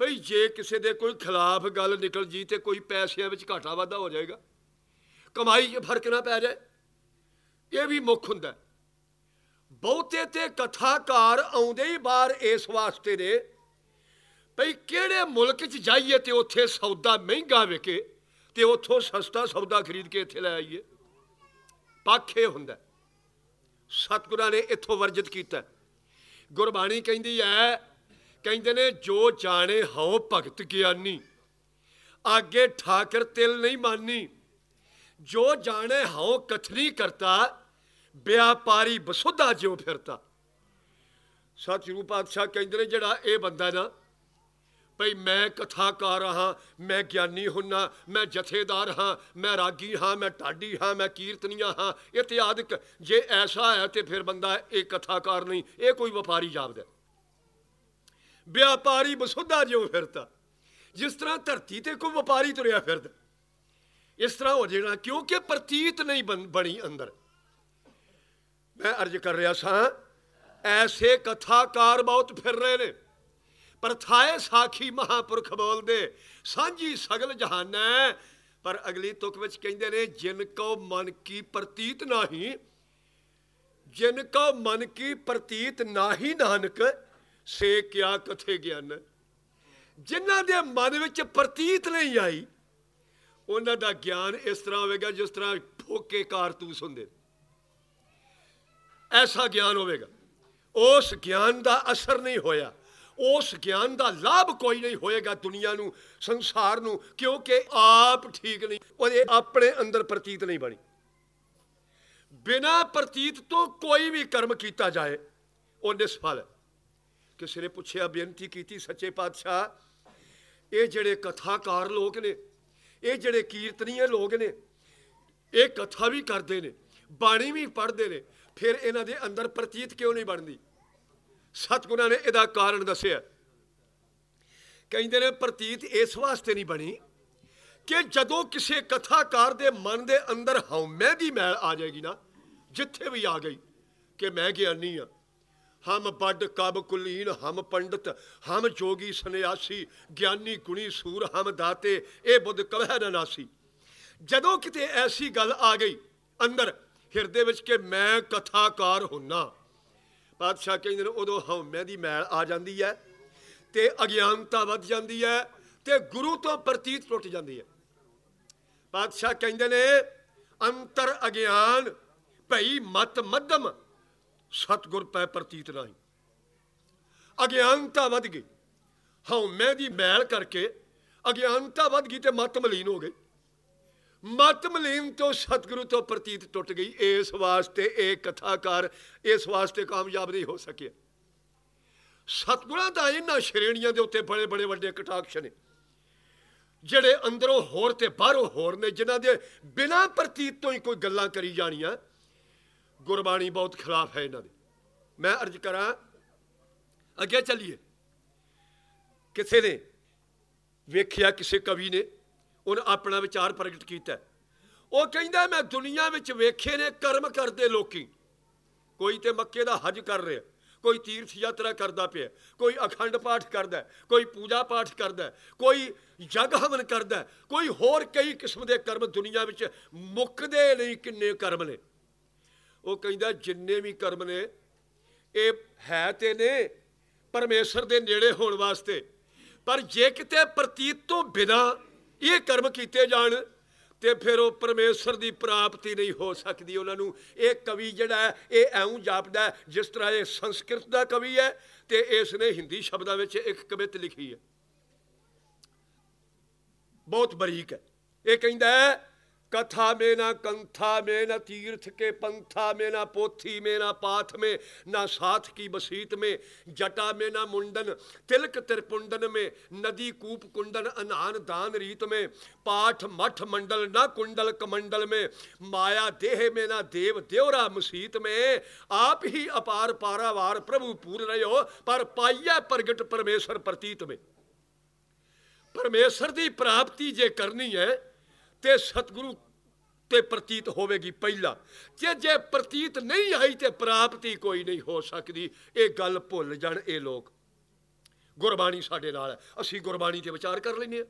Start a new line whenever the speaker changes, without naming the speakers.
ਭਈ ਜੇ ਕਿਸੇ ਦੇ ਕੋਈ ਖਿਲਾਫ ਗੱਲ ਨਿਕਲ ਜੀ ਤੇ ਕੋਈ ਪੈਸਿਆਂ ਵਿੱਚ ਘਾਟਾ ਵਾਧਾ ਹੋ ਜਾਏਗਾ, ਕਮਾਈ 'ਚ ਫ਼ਰਕ ਨਾ ਪੈ ਜਾਏ। ਇਹ ਵੀ ਮੁੱਖ ਹੁੰਦਾ। ਬਹੁਤੇ ਤੇ ਕਥਾਕਾਰ ਆਉਂਦੇ ਹੀ ਬਾਹਰ ਇਸ ਵਾਸਤੇ ਨੇ, ਭਈ ਕਿਹੜੇ ਮੁਲਕ 'ਚ ਜਾਈਏ ਤੇ ਉੱਥੇ ਸੌਦਾ ਮਹਿੰਗਾ ਵਿਕੇ ਤੇ ਉੱਥੋਂ ਸਸਤਾ ਸੌਦਾ ਖਰੀਦ ਕੇ ਇੱਥੇ ਲੈ ਆਈਏ। ਪੱਖ ਇਹ ਹੁੰਦਾ। ਸਤਿਗੁਰਾਂ ਨੇ ਇੱਥੋਂ ਵਰਜਿਤ ਕੀਤਾ। ਗੁਰਬਾਣੀ ਕਹਿੰਦੀ ਹੈ ਕਹਿੰਦੇ ਨੇ, ਜੋ ਜਾਣੇ ਹਉ ਭਗਤ ਗਿਆਨੀ, ਆਗੇ ਠਾਕਰ ਤਿਲ ਨਹੀਂ ਮਾਨੀ। ਜੋ ਜਾਣੇ ਹਉ ਕਥਨੀ ਕਰਤਾ, ਵਿਆਪਾਰੀ ਬਸੁੱਧਾ ਜਿਉ ਫਿਰਤਾ। ਸਤਿਗੁਰੂ ਪਾਤਸ਼ਾਹ ਕਹਿੰਦੇ ਨੇ, ਜਿਹੜਾ ਇਹ ਬੰਦਾ ਨਾ, ਭਈ ਮੈਂ ਕਥਾਕਾਰ ਹਾਂ, ਮੈਂ ਗਿਆਨੀ ਹੁੰਨਾ, ਮੈਂ ਜਥੇਦਾਰ ਹਾਂ, ਮੈਂ ਰਾਗੀ ਹਾਂ, ਮੈਂ ਢਾਡੀ ਹਾਂ, ਮੈਂ ਕੀਰਤਨੀਆ ਹਾਂ ਇਤਿਆਦਿਕ ਜੇ ਐਸਾ ਹੈ ਤੇ ਫਿਰ ਬੰਦਾ ਇਹ ਕਥਾਕਾਰ ਨਹੀਂ, ਇਹ ਕੋਈ ਵਪਾਰੀ ਜਾਪਦਾ। ਵਿਆਪਾਰੀ ਬਸੁੱਧਾ ਜਿਉ ਫਿਰਤਾ ਜਿਸ ਤਰ੍ਹਾਂ ਧਰਤੀ ਤੇ ਕੋਈ ਵਪਾਰੀ ਤੁਰਿਆ ਫਿਰਦਾ। ਇਸ ਤਰ੍ਹਾਂ ਹੋ ਜਾਣਾ, ਕਿਉਂਕਿ ਪ੍ਰਤੀਤ ਨਹੀਂ ਬਣ- ਬਣੀ ਅੰਦਰ। ਮੈਂ ਅਰਜ ਕਰ ਰਿਹਾ ਸਾਂ, ਐਸੇ ਕਥਾਕਾਰ ਬਹੁਤ ਫਿਰ ਰਹੇ ਨੇ। ਪਰ ਥਾਏ ਸਾਖੀ ਮਹਾਪੁਰਖ ਬੋਲਦੇ, ਸਾਂਝੀ ਸਗਲ ਜਹਾਨੈ ਪਰ ਅਗਲੀ ਤੁਕ ਵਿੱਚ ਕਹਿੰਦੇ ਨੇ, ਜਿਨ ਕੋ ਮਨ ਕੀ ਪ੍ਰਤੀਤ ਨਾਹੀ, ਜਿਨ ਕੋ ਮਨ ਕੀ ਪ੍ਰਤੀਤ ਨਾਹੀ ਨਾਨਕ ਸੇ ਕਿਆ ਕਥੇ ਗਿਆਨ? ਜਿਨ੍ਹਾਂ ਦੇ ਮਨ ਵਿੱਚ ਪ੍ਰਤੀਤ ਨਹੀਂ ਆਈ, ਉਹਨਾਂ ਦਾ ਗਿਆਨ ਇਸ ਤਰ੍ਹਾਂ ਹੋਵੇਗਾ ਜਿਸ ਤਰ੍ਹਾਂ ਫੋਕੇ ਕਾਰਤੂਸ ਹੁੰਦੇ ਐਸਾ ਗਿਆਨ ਹੋਵੇਗਾ। ਉਸ ਗਿਆਨ ਦਾ ਅਸਰ ਨਹੀਂ ਹੋਇਆ। ਉਸ ਗਿਆਨ ਦਾ ਲਾਭ ਕੋਈ ਨਹੀਂ ਹੋਏਗਾ ਦੁਨੀਆ ਨੂੰ, ਸੰਸਾਰ ਨੂੰ, ਕਿਉਂਕਿ ਆਪ ਠੀਕ ਨਹੀਂ, ਉਹਦੇ ਆਪਣੇ ਅੰਦਰ ਪ੍ਰਤੀਤ ਨਹੀਂ ਬਣੀ। ਬਿਨਾ ਪ੍ਰਤੀਤ ਤੋਂ ਕੋਈ ਵੀ ਕਰਮ ਕੀਤਾ ਜਾਏ, ਉਹ ਨਿਸਫਲ ਹੈ। ਕਿਸੇ ਨੇ ਪੁੱਛਿਆ, ਬੇਨਤੀ ਕੀਤੀ ਸੱਚੇ ਪਾਤਸ਼ਾਹ, ਇਹ ਜਿਹੜੇ ਕਥਾਕਾਰ ਲੋਕ ਨੇ, ਇਹ ਜਿਹੜੇ ਕੀਰਤਨੀਏ ਲੋਕ ਨੇ, ਇਹ ਕਥਾ ਵੀ ਕਰਦੇ ਨੇ, ਬਾਣੀ ਵੀ ਪੜ੍ਹਦੇ ਨੇ, ਫਿਰ ਇਹਨਾਂ ਦੇ ਅੰਦਰ ਪ੍ਰਤੀਤ ਕਿਉਂ ਨਹੀਂ ਬਣਦੀ? ਸਤਿਗੁਰਾਂ ਨੇ ਇਹਦਾ ਕਾਰਨ ਦੱਸਿਆ। ਕਹਿੰਦੇ ਨੇ ਪ੍ਰਤੀਤ ਇਸ ਵਾਸਤੇ ਨਹੀਂ ਬਣੀ ਕਿ ਜਦੋਂ ਕਿਸੇ ਕਥਾਕਾਰ ਦੇ ਮਨ ਦੇ ਅੰਦਰ ਹਉਮੈ ਦੀ ਮੈਲ ਆ ਜਾਏਗੀ ਨਾ, ਜਿੱਥੇ ਵੀ ਆ ਗਈ, ਕਿ ਮੈਂ ਗਿਆਨੀ ਆ ਹਮ ਬੱਡ ਕਬ ਕੁਲੀਨ, ਹਮ ਪੰਡਤ, ਹਮ ਜੋਗੀ ਸੰਨਿਆਸੀ, ਗਿਆਨੀ ਗੁਣੀ ਸੂਰ, ਹਮ ਦਾਤੇ, ਇਹ ਬੁੱਧ ਕਵਹਿ ਨ ਜਦੋਂ ਕਿਤੇ ਐਸੀ ਗੱਲ ਆ ਗਈ, ਅੰਦਰ ਹਿਰਦੇ ਵਿੱਚ ਕਿ ਮੈਂ ਕਥਾਕਾਰ ਹੁੰਨਾ। ਪਾਤਸ਼ਾਹ ਕਹਿੰਦੇ ਨੇ, ਉਦੋਂ ਹਉਮੈ ਦੀ ਮੈਲ ਆ ਜਾਂਦੀ ਹੈ ਤੇ ਅਗਿਆਨਤਾ ਵੱਧ ਜਾਂਦੀ ਹੈ ਤੇ ਗੁਰੂ ਤੋਂ ਪ੍ਰਤੀਤ ਟੁੱਟ ਜਾਂਦੀ ਹੈ ਪਾਤਸ਼ਾਹ ਕਹਿੰਦੇ ਨੇ, ਅੰਤਰ ਅਗਿਆਨ ਭਈ ਮਤ ਮੱਧਮ ਸਤਗੁਰ ਪੈ ਪ੍ਰਤੀਤ ਨਹੀਂ। ਅਗਿਆਨਤਾ ਵੱਧ ਗਈ। ਹਉਮੈ ਦੀ ਮੈਲ ਕਰਕੇ ਅਗਿਆਨਤਾ ਵੱਧ ਗਈ ਤੇ ਮਤ ਮਲੀਨ ਹੋ ਗਈ। ਮਤ ਮਲੀਨ ਤੋਂ ਸਤਿਗੁਰੂ ਤੋਂ ਪ੍ਰਤੀਤ ਟੁੱਟ ਗਈ। ਇਸ ਵਾਸਤੇ ਇਹ ਕਥਾਕਾਰ ਇਸ ਵਾਸਤੇ ਕਾਮਯਾਬ ਨਹੀਂ ਹੋ ਸਕਿਆ। ਸਤਿਗੁਰਾਂ ਦਾ ਇਹਨਾਂ ਸ਼੍ਰੇਣੀਆਂ ਦੇ ਉੱਤੇ ਬੜੇ ਬੜੇ ਵੱਡੇ ਕਟਾਕਸ਼ ਨੇ, ਜਿਹੜੇ ਅੰਦਰੋਂ ਹੋਰ ਤੇ ਬਾਹਰੋਂ ਹੋਰ ਨੇ, ਜਿਨ੍ਹਾਂ ਦੇ ਬਿਨਾਂ ਪ੍ਰਤੀਤ ਤੋਂ ਹੀ ਕੋਈ ਗੱਲਾਂ ਕਰੀ ਜਾਣੀਆਂ ਗੁਰਬਾਣੀ ਬਹੁਤ ਖਿਲਾਫ ਹੈ ਇਹਨਾਂ ਦੇ। ਮੈਂ ਅਰਜ ਕਰਾਂ, ਅੱਗੇ ਚੱਲੀਏ। ਕਿਸੇ ਨੇ ਵੇਖਿਆ ਕਿਸੇ ਕਵੀ ਨੇ, ਉਹਨੇ ਆਪਣਾ ਵਿਚਾਰ ਪ੍ਰਗਟ ਕੀਤਾ ਉਹ ਕਹਿੰਦਾ, ਮੈਂ ਦੁਨੀਆ ਵਿੱਚ ਵੇਖੇ ਨੇ ਕਰਮ ਕਰਦੇ ਲੋਕੀ। ਕੋਈ ਤੇ ਮੱਕੇ ਦਾ ਹਜ ਕਰ ਰਿਹਾ, ਕੋਈ ਤੀਰਥ ਯਾਤਰਾ ਕਰਦਾ ਪਿਆ, ਕੋਈ ਅਖੰਡ ਪਾਠ ਕਰਦਾ, ਕੋਈ ਪੂਜਾ ਪਾਠ ਕਰਦਾ, ਕੋਈ ਜਗ ਹਵਨ ਕਰਦਾ, ਕੋਈ ਹੋਰ ਕਈ ਕਿਸਮ ਦੇ ਕਰਮ ਦੁਨੀਆ ਵਿੱਚ ਮੁੱਕਦੇ ਨਹੀਂ ਕਿੰਨੇ ਕਰਮ ਨੇ। ਉਹ ਕਹਿੰਦਾ ਜਿੰਨੇ ਵੀ ਕਰਮ ਨੇ, ਇਹ ਹੈ ਤੇ ਨੇ ਪਰਮੇਸ਼ਰ ਦੇ ਨੇੜੇ ਹੋਣ ਵਾਸਤੇ। ਪਰ ਜੇ ਕਿਤੇ ਪ੍ਰਤੀਤ ਤੋਂ ਬਿਨਾ ਇਹ ਕਰਮ ਕੀਤੇ ਜਾਣ, ਤੇ ਫਿਰ ਉਹ ਪਰਮੇਸ਼ਰ ਦੀ ਪ੍ਰਾਪਤੀ ਨਹੀਂ ਹੋ ਸਕਦੀ ਉਹਨਾਂ ਨੂੰ। ਇਹ ਕਵੀ ਜਿਹੜਾ ਹੈ, ਇਹ ਐਉਂ ਜਾਪਦਾ ਜਿਸ ਤਰ੍ਹਾਂ ਇਹ ਸੰਸਕ੍ਰਿਤ ਦਾ ਕਵੀ ਹੈ, ਤੇ ਇਸ ਨੇ ਹਿੰਦੀ ਸ਼ਬਦਾਂ ਵਿੱਚ ਇੱਕ ਕਵਿਤ ਲਿਖੀ ਹੈ। ਬਹੁਤ ਬਰੀਕ ਹੈ। ਇਹ ਕਹਿੰਦਾ ਹੈ कथा में ना कंथा में ना तीर्थ के पंथा में ना पोथी में ना पाथ में ना साथ की बसीत में जटा में ना मुंडन तिलक त्रिपुंडन में नदी कूप कुंडन अनान दान रीत में पाठ मठ मंडल ना कुंडल कमंडल में माया देह में ना देव देवरा मसीत में आप ही अपार पारावार प्रभु पूर्ण रहे हो पर पाइया प्रगट परमेश्वर प्रतीत में परमेश्वर की प्राप्ति जे करनी है ਤੇ ਸਤਿਗੁਰੂ ਤੇ ਪ੍ਰਤੀਤ ਹੋਵੇਗੀ ਪਹਿਲਾ। ਜੇ ਜੇ ਪ੍ਰਤੀਤ ਨਹੀਂ ਆਈ ਤੇ ਪ੍ਰਾਪਤੀ ਕੋਈ ਨਹੀਂ ਹੋ ਸਕਦੀ। ਇਹ ਗੱਲ ਭੁੱਲ ਜਾਣ ਇਹ ਲੋਕ। ਗੁਰਬਾਣੀ ਸਾਡੇ ਨਾਲ ਹੈ। ਅਸੀਂ ਗੁਰਬਾਣੀ ਤੇ ਵਿਚਾਰ ਕਰ ਲੈਂਦੇ ਹਾਂ।